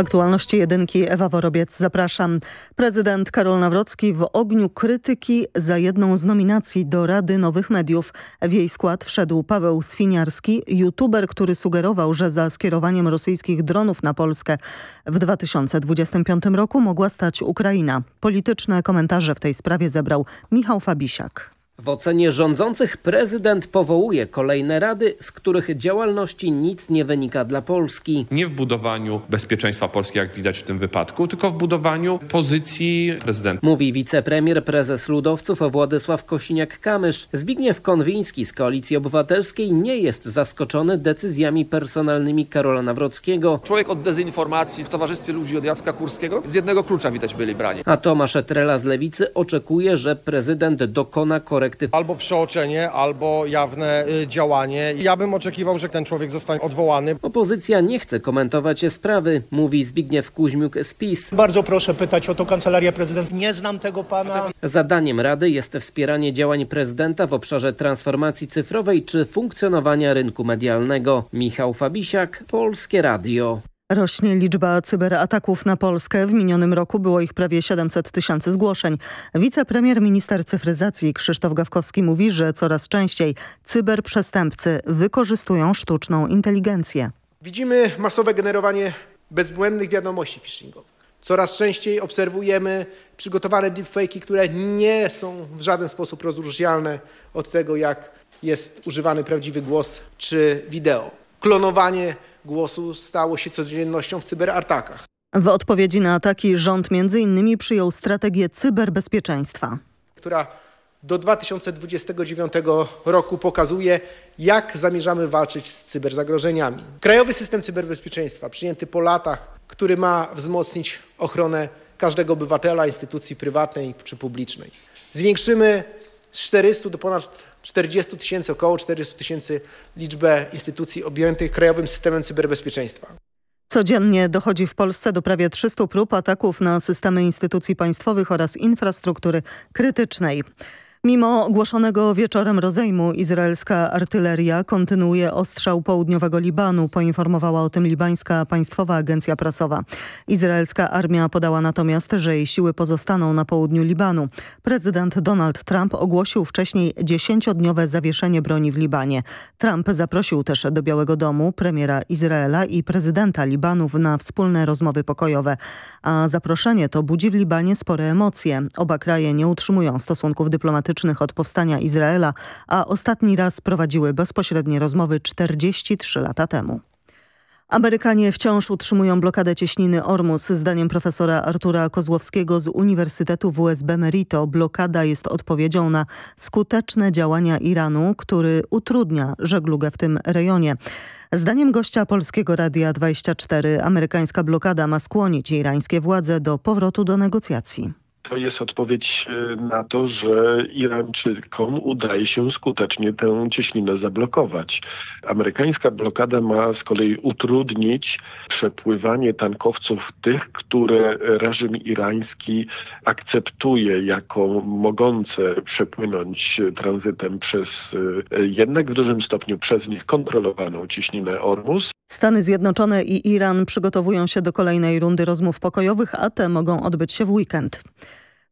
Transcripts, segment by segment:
Aktualności jedynki Ewa Worobiec, zapraszam. Prezydent Karol Nawrocki w ogniu krytyki za jedną z nominacji do Rady Nowych Mediów. W jej skład wszedł Paweł Swiniarski, youtuber, który sugerował, że za skierowaniem rosyjskich dronów na Polskę w 2025 roku mogła stać Ukraina. Polityczne komentarze w tej sprawie zebrał Michał Fabisiak. W ocenie rządzących prezydent powołuje kolejne rady, z których działalności nic nie wynika dla Polski. Nie w budowaniu bezpieczeństwa Polski, jak widać w tym wypadku, tylko w budowaniu pozycji prezydenta. Mówi wicepremier, prezes ludowców Władysław Kosiniak-Kamysz. Zbigniew Konwiński z Koalicji Obywatelskiej nie jest zaskoczony decyzjami personalnymi Karola Nawrockiego. Człowiek od dezinformacji w towarzystwie ludzi od Jacka Kurskiego z jednego klucza widać byli brani. A Tomasz Trela z Lewicy oczekuje, że prezydent dokona korekty Albo przeoczenie, albo jawne y, działanie. Ja bym oczekiwał, że ten człowiek zostanie odwołany. Opozycja nie chce komentować sprawy, mówi Zbigniew Kuźmiuk z PiS. Bardzo proszę pytać o to Kancelarię Prezydenta. Nie znam tego pana. Zadaniem Rady jest wspieranie działań prezydenta w obszarze transformacji cyfrowej czy funkcjonowania rynku medialnego. Michał Fabisiak, Polskie Radio. Rośnie liczba cyberataków na Polskę. W minionym roku było ich prawie 700 tysięcy zgłoszeń. Wicepremier minister cyfryzacji Krzysztof Gawkowski mówi, że coraz częściej cyberprzestępcy wykorzystują sztuczną inteligencję. Widzimy masowe generowanie bezbłędnych wiadomości phishingowych. Coraz częściej obserwujemy przygotowane deepfake'i, które nie są w żaden sposób rozróżnialne od tego, jak jest używany prawdziwy głos czy wideo. Klonowanie głosu stało się codziennością w cyberatakach. W odpowiedzi na ataki rząd między innymi przyjął strategię cyberbezpieczeństwa. która do 2029 roku pokazuje, jak zamierzamy walczyć z cyberzagrożeniami. Krajowy system cyberbezpieczeństwa przyjęty po latach, który ma wzmocnić ochronę każdego obywatela, instytucji prywatnej czy publicznej. Zwiększymy z 400 do ponad 40 tysięcy, około 40 tysięcy liczbę instytucji objętych krajowym systemem cyberbezpieczeństwa. Codziennie dochodzi w Polsce do prawie 300 prób ataków na systemy instytucji państwowych oraz infrastruktury krytycznej. Mimo ogłoszonego wieczorem rozejmu izraelska artyleria kontynuuje ostrzał południowego Libanu, poinformowała o tym libańska państwowa agencja prasowa. Izraelska armia podała natomiast, że jej siły pozostaną na południu Libanu. Prezydent Donald Trump ogłosił wcześniej dziesięciodniowe zawieszenie broni w Libanie. Trump zaprosił też do Białego Domu premiera Izraela i prezydenta Libanów na wspólne rozmowy pokojowe. A zaproszenie to budzi w Libanie spore emocje. Oba kraje nie utrzymują stosunków dyplomatycznych od powstania Izraela, a ostatni raz prowadziły bezpośrednie rozmowy 43 lata temu. Amerykanie wciąż utrzymują blokadę cieśniny Ormus. Zdaniem profesora Artura Kozłowskiego z Uniwersytetu WSB Merito blokada jest odpowiedzią na skuteczne działania Iranu, który utrudnia żeglugę w tym rejonie. Zdaniem gościa Polskiego Radia 24 amerykańska blokada ma skłonić irańskie władze do powrotu do negocjacji. To jest odpowiedź e, na to, że Irańczykom udaje się skutecznie tę cieśninę zablokować. Amerykańska blokada ma z kolei utrudnić przepływanie tankowców tych, które reżim irański akceptuje jako mogące przepłynąć tranzytem przez e, jednak w dużym stopniu przez nich kontrolowaną cieśninę Ormus. Stany Zjednoczone i Iran przygotowują się do kolejnej rundy rozmów pokojowych, a te mogą odbyć się w weekend.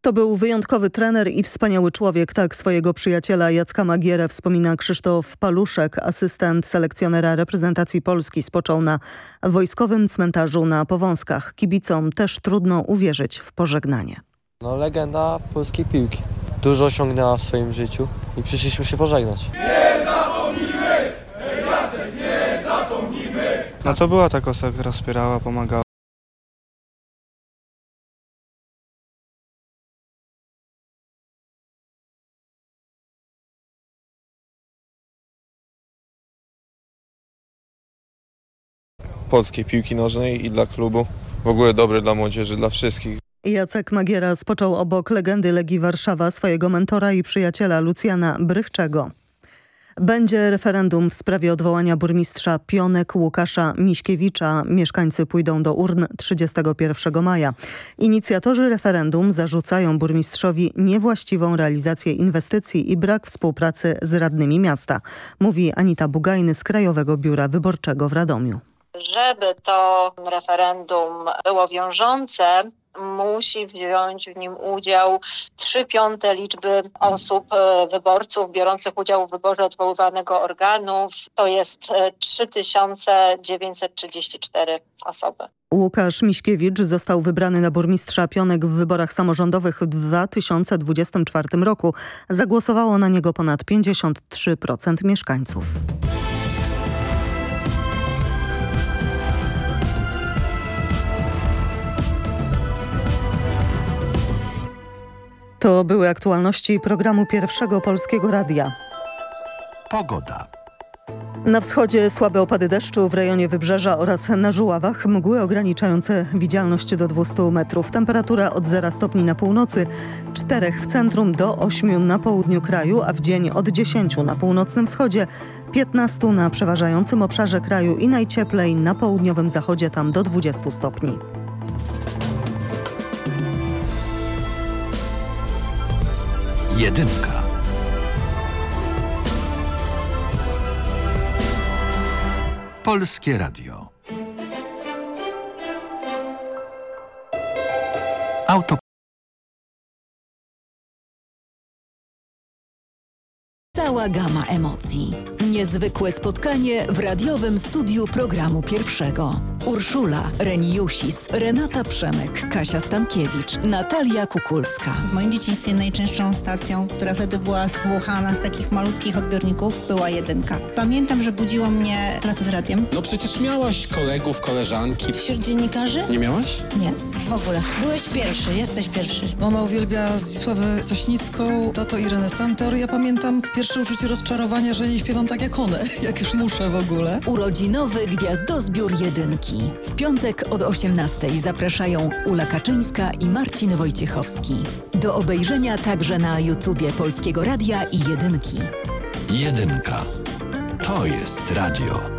To był wyjątkowy trener i wspaniały człowiek, tak swojego przyjaciela Jacka Magierę wspomina Krzysztof Paluszek, asystent selekcjonera reprezentacji Polski spoczął na wojskowym cmentarzu na Powązkach. Kibicom też trudno uwierzyć w pożegnanie. No legenda polskiej piłki. Dużo osiągnęła w swoim życiu i przyszliśmy się pożegnać. No to była taka osoba, która wspierała, pomagała. polskiej piłki nożnej i dla klubu. W ogóle dobry dla młodzieży, dla wszystkich. Jacek Magiera spoczął obok legendy Legii Warszawa swojego mentora i przyjaciela Lucjana Brychczego. Będzie referendum w sprawie odwołania burmistrza Pionek Łukasza Miśkiewicza. Mieszkańcy pójdą do urn 31 maja. Inicjatorzy referendum zarzucają burmistrzowi niewłaściwą realizację inwestycji i brak współpracy z radnymi miasta, mówi Anita Bugajny z Krajowego Biura Wyborczego w Radomiu. Żeby to referendum było wiążące, musi wziąć w nim udział 3 piąte liczby osób, e, wyborców biorących udział w wyborze odwoływanego organów. To jest 3934 osoby. Łukasz Miśkiewicz został wybrany na burmistrza Pionek w wyborach samorządowych w 2024 roku. Zagłosowało na niego ponad 53% mieszkańców. To były aktualności programu Pierwszego Polskiego Radia. Pogoda. Na wschodzie słabe opady deszczu w rejonie Wybrzeża oraz na Żuławach, mgły ograniczające widzialność do 200 metrów. Temperatura od 0 stopni na północy, 4 w centrum do 8 na południu kraju, a w dzień od 10 na północnym wschodzie, 15 na przeważającym obszarze kraju i najcieplej na południowym zachodzie tam do 20 stopni. Jedynka. Polskie Radio. Auto. Cała gama emocji. Niezwykłe spotkanie w radiowym studiu programu pierwszego. Urszula, Reniusis, Renata Przemek, Kasia Stankiewicz, Natalia Kukulska. W moim dzieciństwie najczęstszą stacją, która wtedy była słuchana z takich malutkich odbiorników, była jedynka. Pamiętam, że budziło mnie lato z radiem. No przecież miałaś kolegów, koleżanki. Wśród dziennikarzy? Nie miałaś? Nie, w ogóle. Byłeś pierwszy, jesteś pierwszy. Mama uwielbia Zdzisławę Sośnicką, tato Irenę Santor. Ja pamiętam pierwsze uczucie rozczarowania, że nie śpiewam tak jak one, jak już muszę w ogóle. Urodzinowy Gwiazdozbiór Jedynki. W piątek od 18 zapraszają Ula Kaczyńska i Marcin Wojciechowski. Do obejrzenia także na YouTubie Polskiego Radia i Jedynki. Jedynka. To jest radio.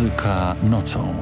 Muzyka nocą.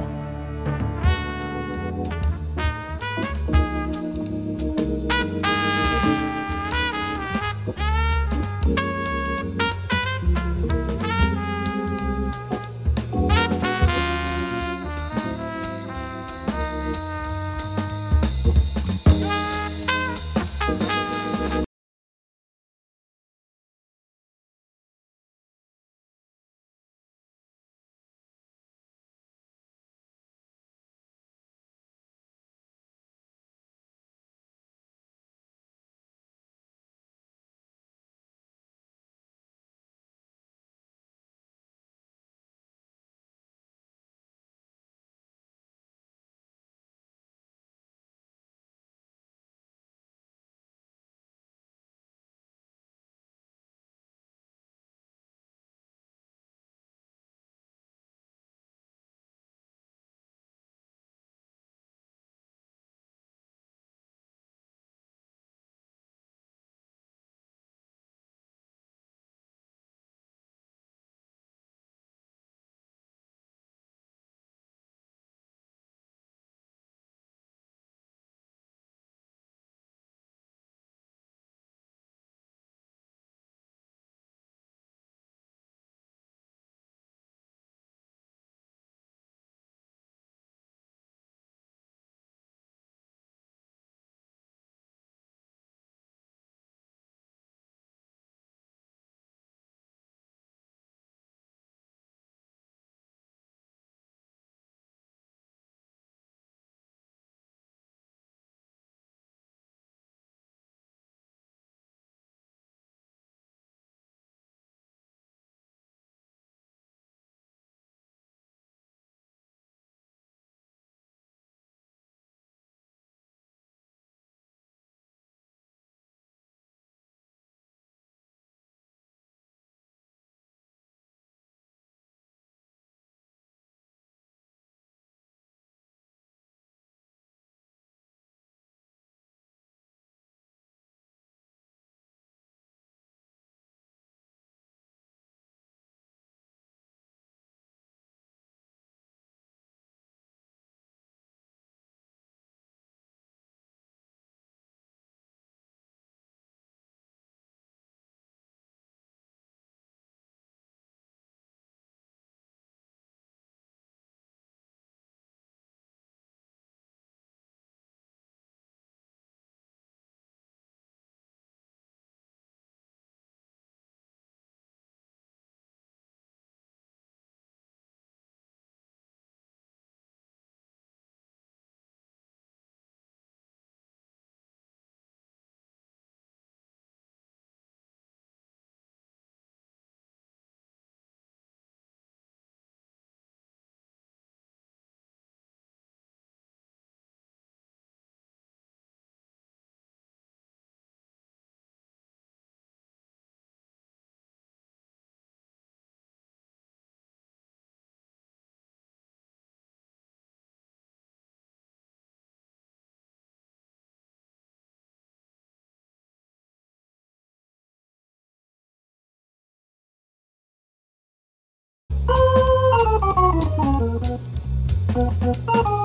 Bye.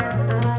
Thank you.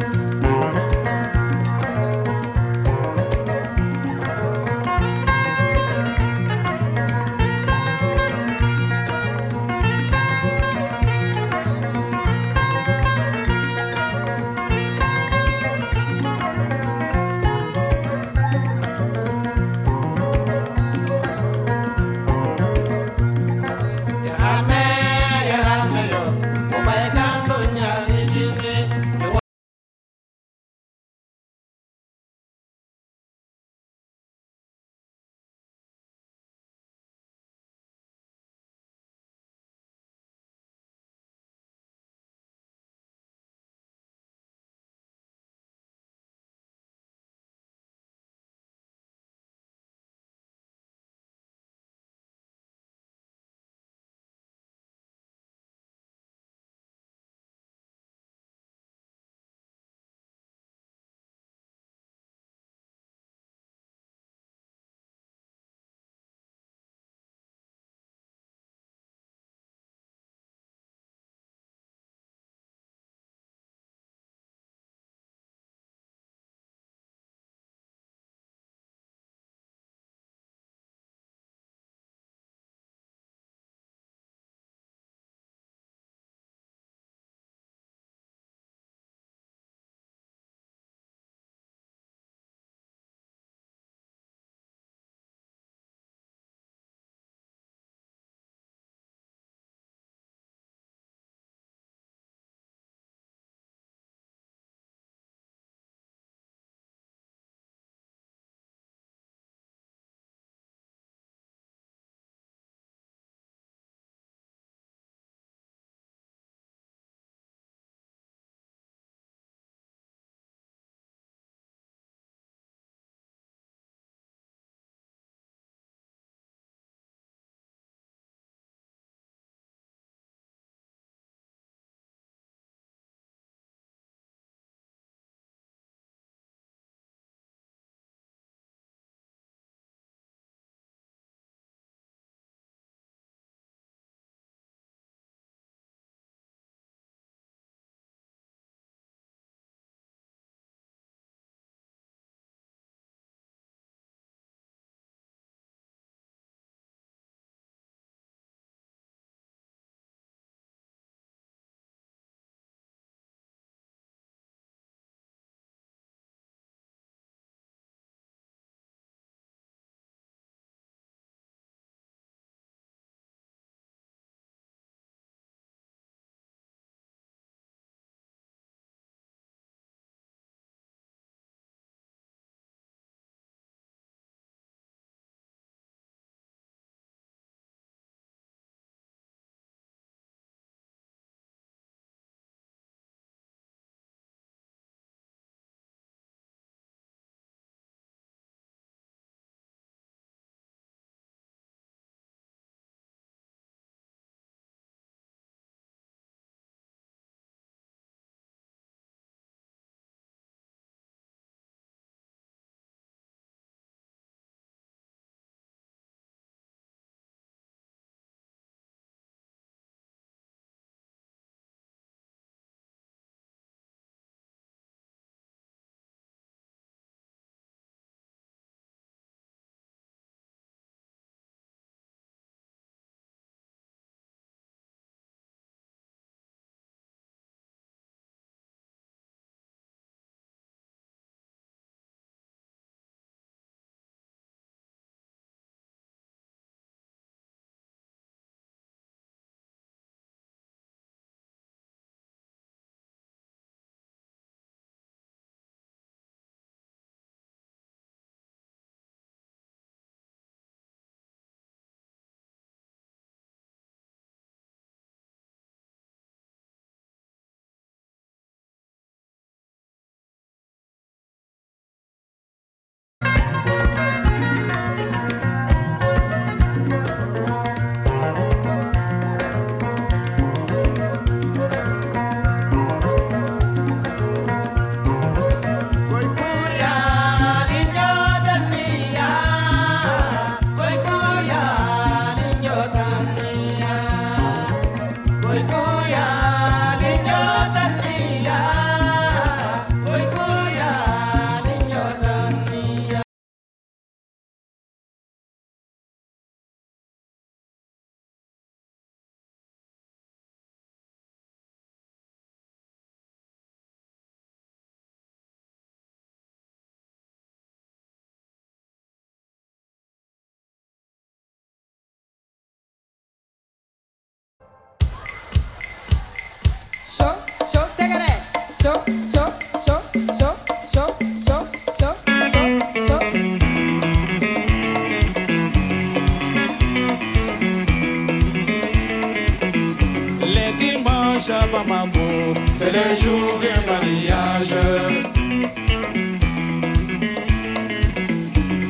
C'est le jour du mariage.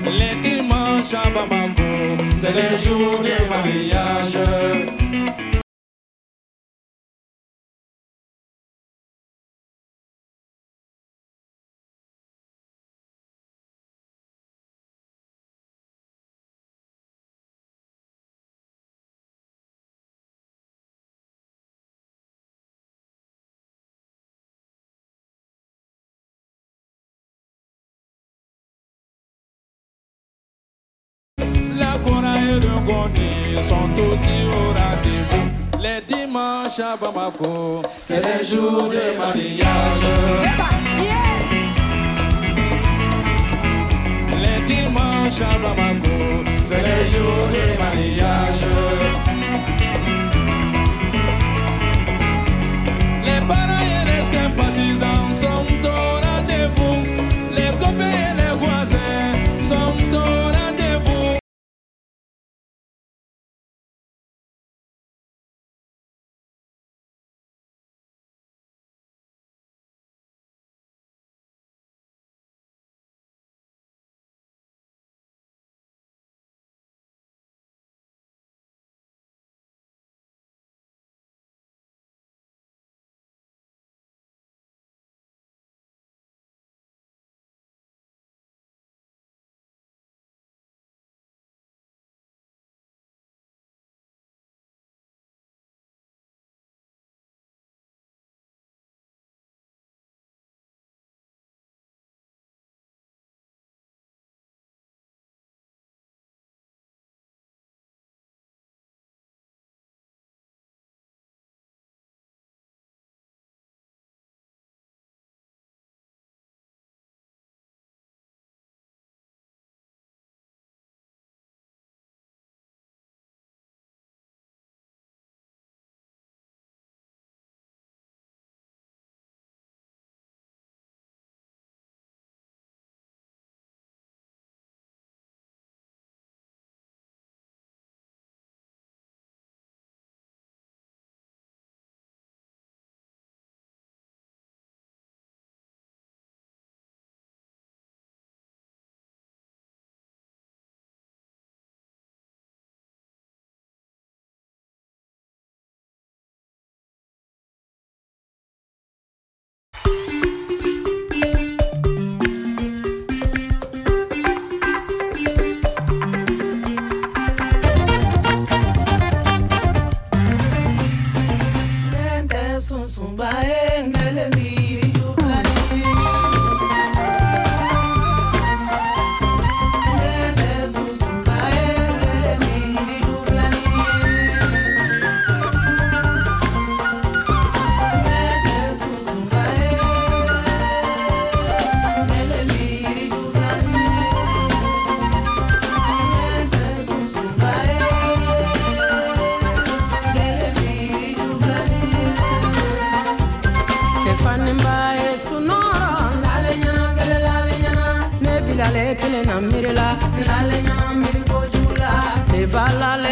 Les dimanches à Bamako, c'est le jour du mariage. Goni sont aussi au rendez-vous. Les dimanches à Bamako, c'est les jours de mariage. Les dimanches à Bamako, c'est les jours de mariage.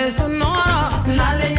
sonora. Dale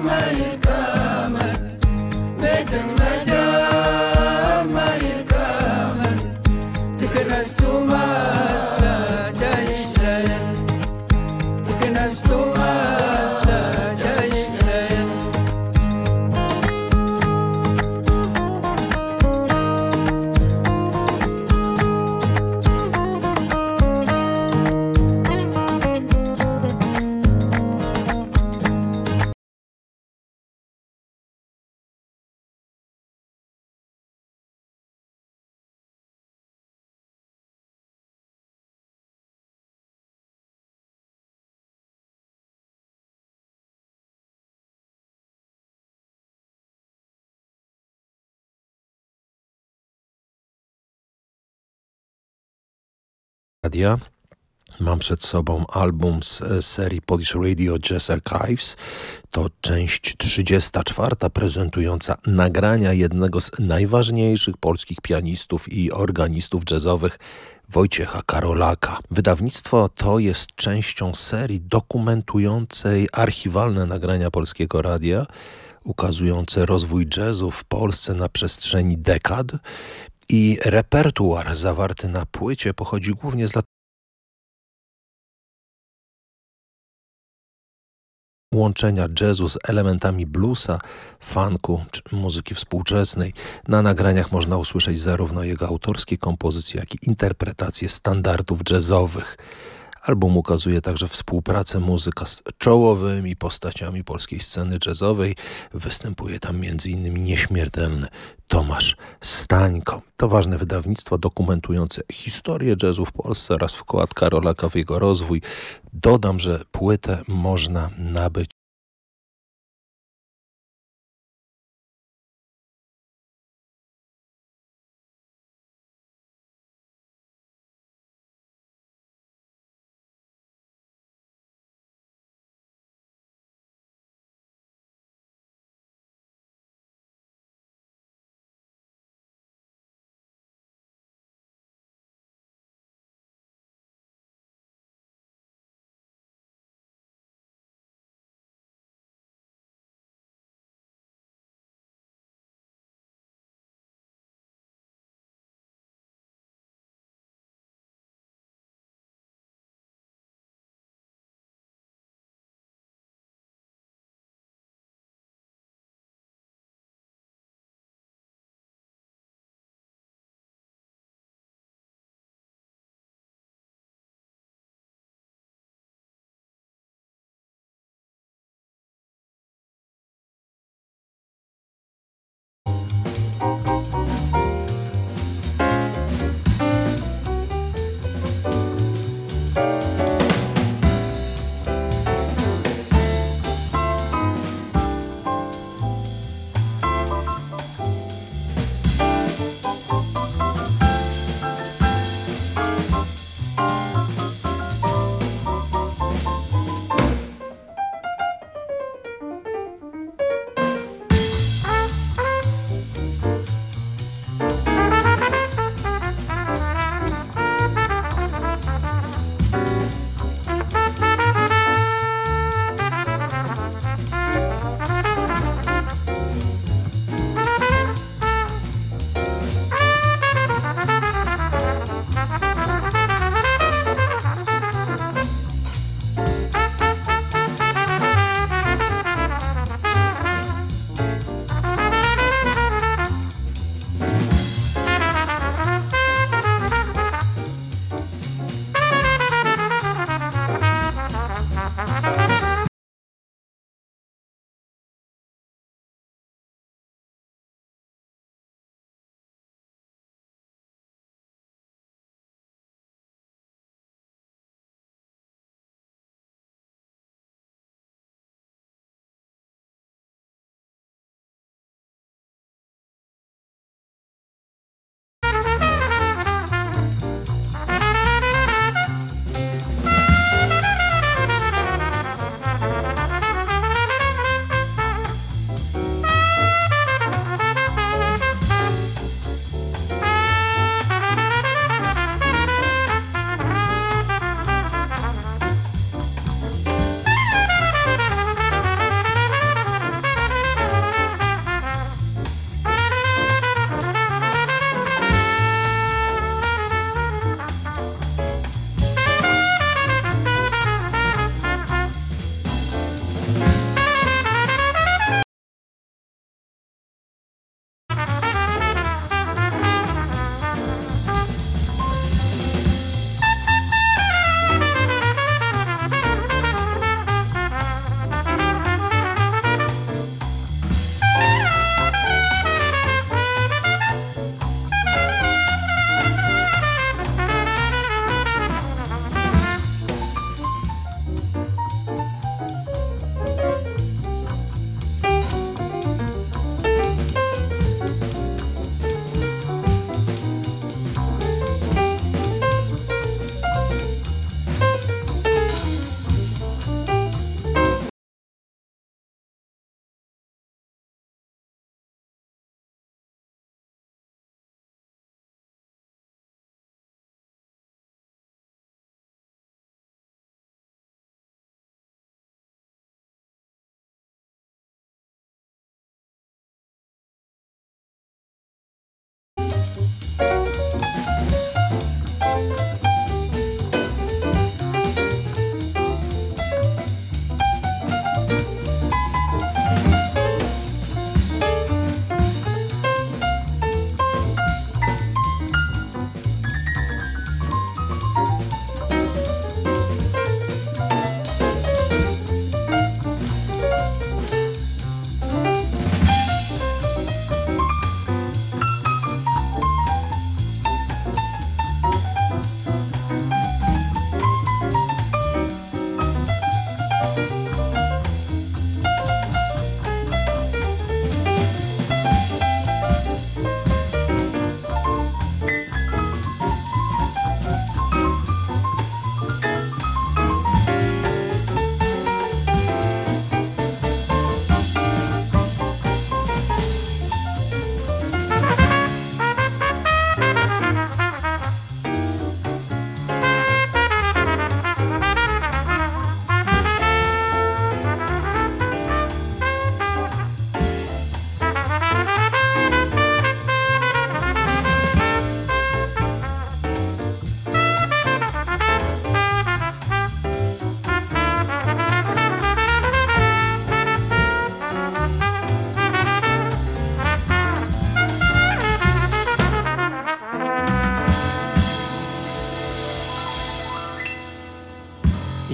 Almighty Mam przed sobą album z serii Polish Radio Jazz Archives. To część 34, prezentująca nagrania jednego z najważniejszych polskich pianistów i organistów jazzowych Wojciecha Karolaka. Wydawnictwo to jest częścią serii dokumentującej archiwalne nagrania Polskiego Radia, ukazujące rozwój jazzu w Polsce na przestrzeni dekad i repertuar zawarty na płycie pochodzi głównie z lat łączenia jazzu z elementami bluesa, funku czy muzyki współczesnej. Na nagraniach można usłyszeć zarówno jego autorskie kompozycje, jak i interpretacje standardów jazzowych. Album ukazuje także współpracę muzyka z czołowymi postaciami polskiej sceny jazzowej. Występuje tam m.in. nieśmiertelny Tomasz Stańko. To ważne wydawnictwo dokumentujące historię jazzu w Polsce oraz wkład Karolaka w jego rozwój. Dodam, że płytę można nabyć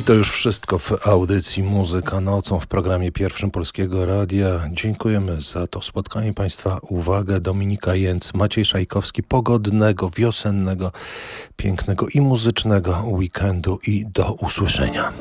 to już wszystko w audycji Muzyka Nocą w programie pierwszym Polskiego Radia. Dziękujemy za to spotkanie Państwa. Uwagę Dominika Jęc, Maciej Szajkowski. Pogodnego, wiosennego, pięknego i muzycznego weekendu i do usłyszenia.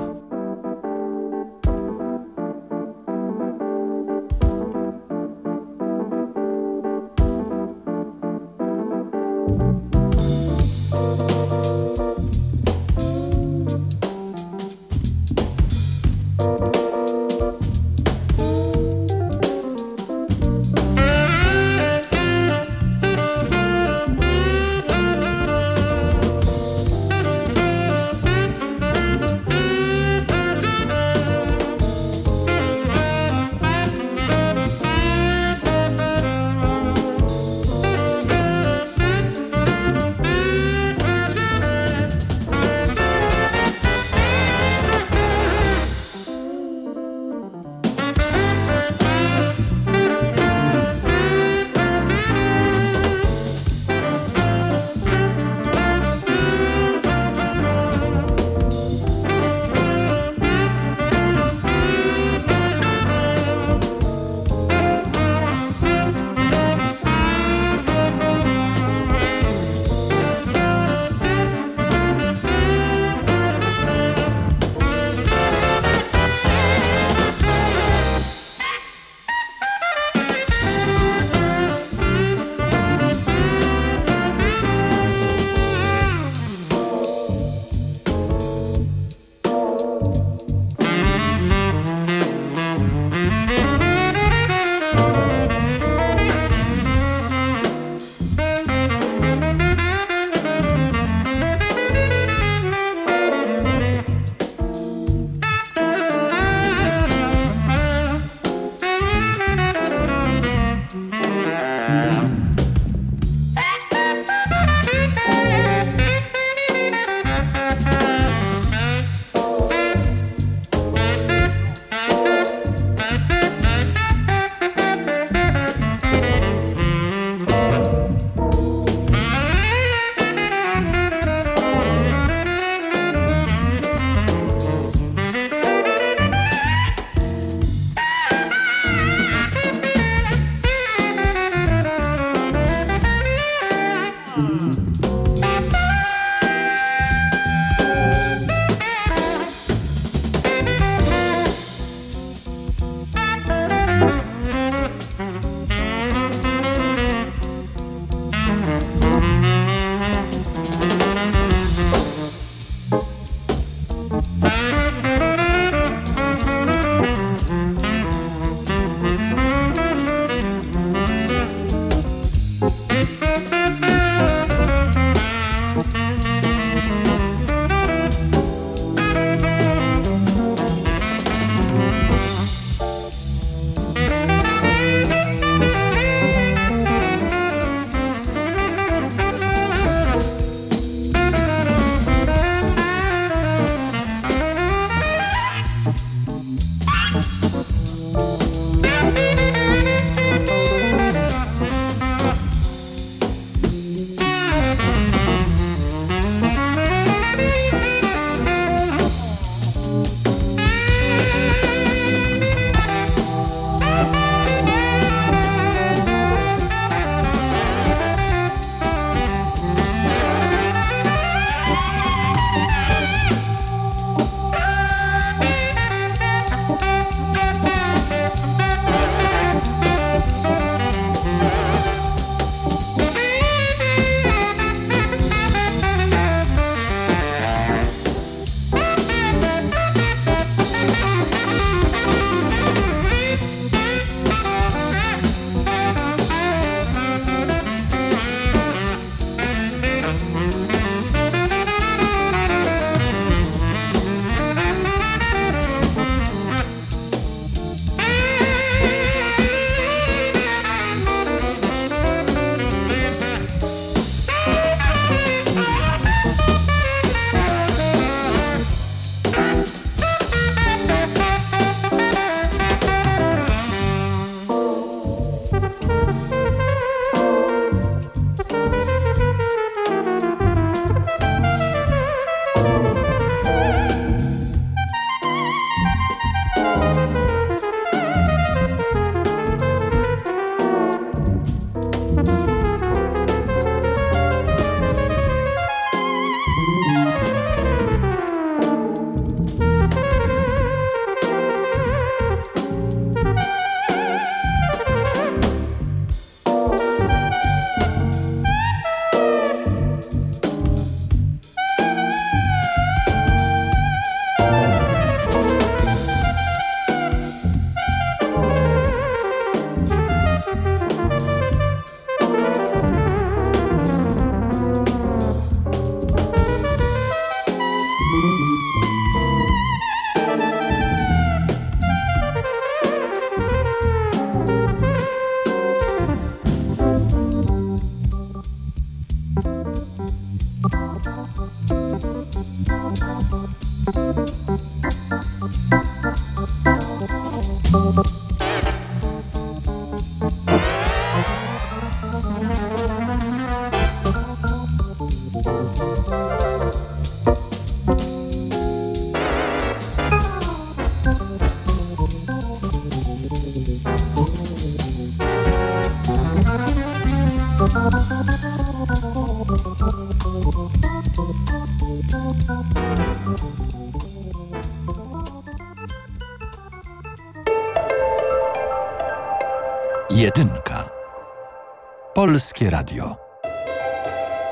Polskie Radio.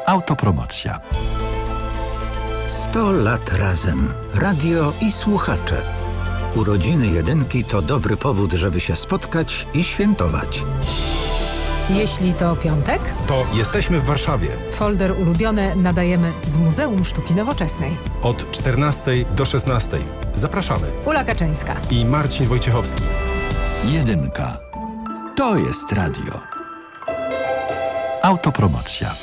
Autopromocja. 100 lat razem. Radio i słuchacze. Urodziny jedynki to dobry powód, żeby się spotkać i świętować. Jeśli to piątek, to jesteśmy w Warszawie. Folder ulubione nadajemy z Muzeum Sztuki Nowoczesnej. Od 14 do 16. Zapraszamy. Ula Kaczyńska i Marcin Wojciechowski. Jedynka. To jest radio. Autopromocja.